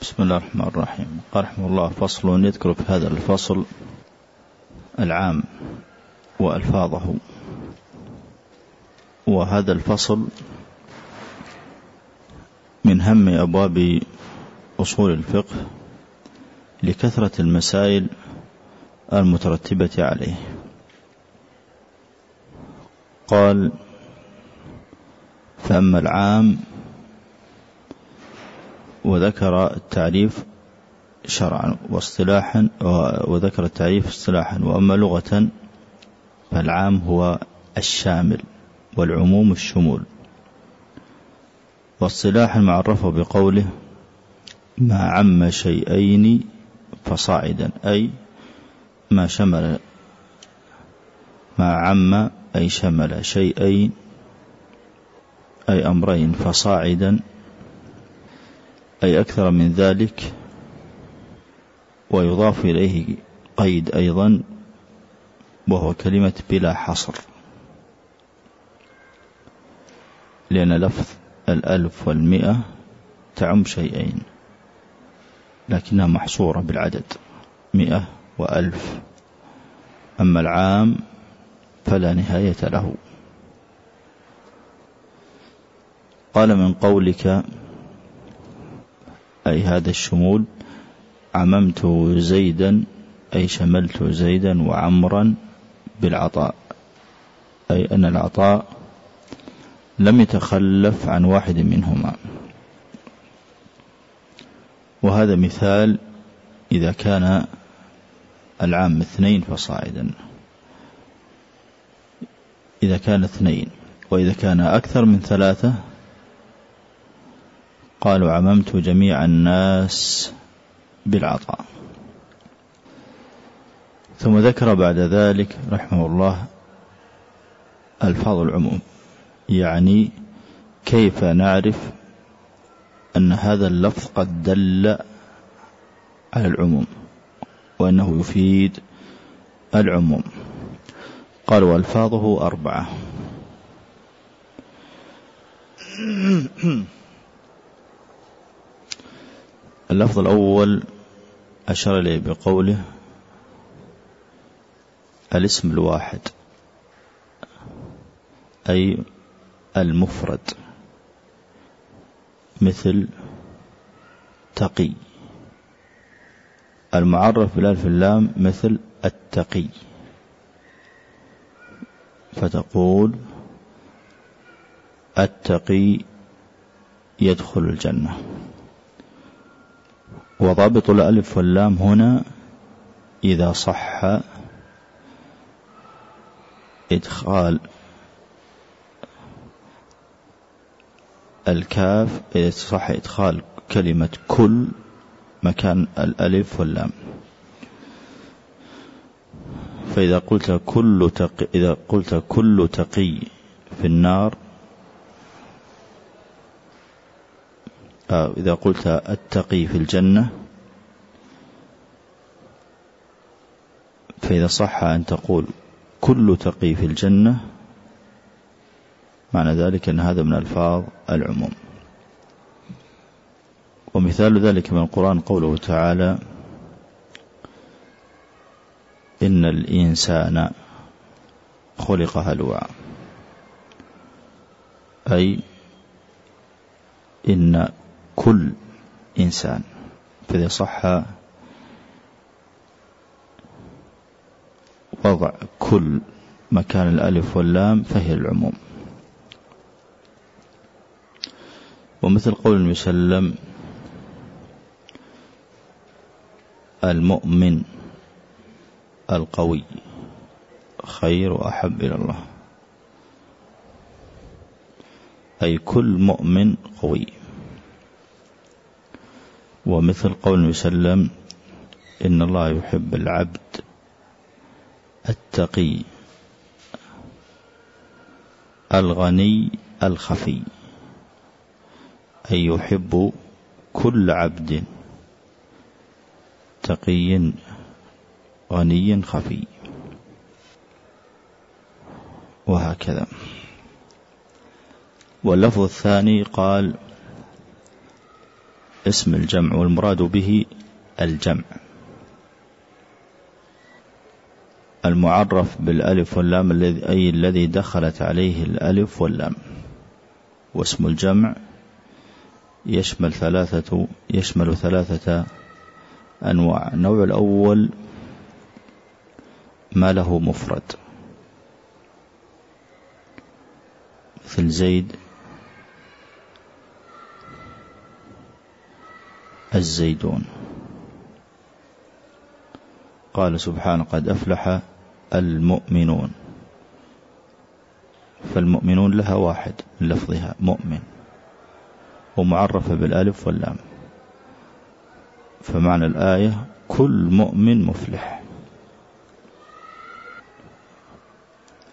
بسم الله الرحمن الرحيم. قال رحمه الله فصل يذكر في هذا الفصل العام وألفاظه. وهذا الفصل من هم أبواب أصول الفقه لكثرة المسائل المترتبة عليه. قال فأما العام وذكر التعريف شرعا واصطلاحا وذكر التعريف اصطلاحا. وأما لغة فالعام هو الشامل والعموم الشمول. واصطلاحا معرفة بقوله ما عم شيئين فصاعدا أي ما شمل ما عم أي شمل شيئين أي أمرين فصاعدا أي أكثر من ذلك ويضاف إليه قيد أيضا وهو كلمة بلا حصر. لأن لفظ الألف والمئة تعم شيئين لكنها محصورة بالعدد مئة وألف. أما العام فلا نهاية له. قال من قولك أي هذا الشمول عممت زيدا أي شملت زيدا وعمرا بالعطاء. أي أن العطاء لم يتخلف عن واحد منهما. وهذا مثال إذا كان العام اثنين فصاعدا. إذا كان اثنين وإذا كان أكثر من ثلاثة قالوا عممت جميع الناس بالعطاء. ثم ذكر بعد ذلك رحمه الله ألفاظ العموم. يعني كيف نعرف أن هذا اللفظ قد دل على العموم وأنه يفيد العموم. قال وألفاظه أربعة. اللفظ الأول أشار إليه بقوله الاسم الواحد أي المفرد مثل تقي المعرف بالالف اللام مثل التقي فتقول التقي يدخل الجنة. وضابط الألف واللام هنا إذا صح إدخال الكاف إذا صح إدخال كلمة كل مكان الألف واللام. فإذا قلت كل تقي إذا قلت كل تقي في النار آه، إذا قلت التقي في الجنة فإذا صح أن تقول كل تقي في الجنة معنى ذلك أن هذا من ألفاظ العموم. ومثال ذلك من القرآن قوله تعالى إن الإنسان خلق هلوعا. أي إن كل إنسان. فإذا صح وضع كل مكان الألف واللام فهي العموم. ومثل قول المسلم المؤمن القوي خير وأحب إلى الله. أي كل مؤمن قوي. ومثل قول المسلم إن الله يحب العبد التقي الغني الخفي أي يحب كل عبد تقي غني خفي. وهكذا. واللفظ الثاني قال اسم الجمع والمراد به الجمع. المعرف بالألف واللام الذي أي الذي دخلت عليه الألف واللام. واسم الجمع يشمل ثلاثة يشمل ثلاثة أنواع. النوع الأول ما له مفرد. مثل زيد الزيدون قال سبحانه قد أفلح المؤمنون. فالمؤمنون لها واحد من لفظها مؤمن. ومعرفة بالألف واللام. فمعنى الآية كل مؤمن مفلح.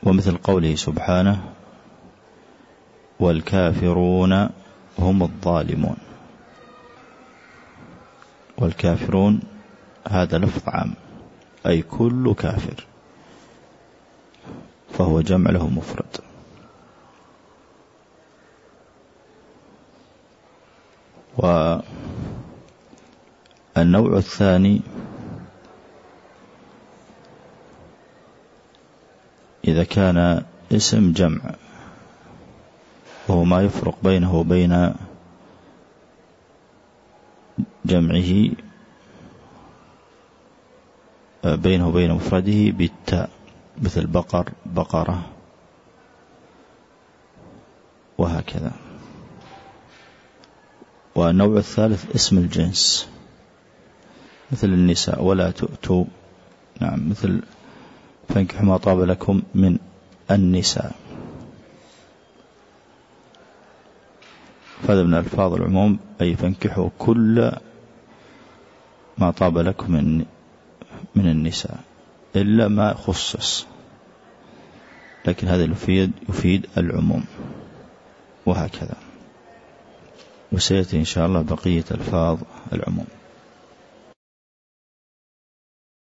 ومثل قوله سبحانه والكافرون هم الظالمون. والكافرون هذا لفظ عام. أي كل كافر. فهو جمع له مفرد. والنوع الثاني إذا كان اسم جمع وهو ما يفرق بينه وبين جمعه بينه وبين مفرده بالتاء مثل بقر بقرة وهكذا. والنوع الثالث اسم الجنس مثل النساء ولا تؤتوا. نعم مثل فانكحوا ما طاب لكم من النساء. فهذا من ألفاظ العموم أي فانكحوا كل ما طاب لكم من من النساء إلا ما خصص. لكن هذا يفيد يفيد العموم. وهكذا. وسيأتي إن شاء الله بقية ألفاظ العموم.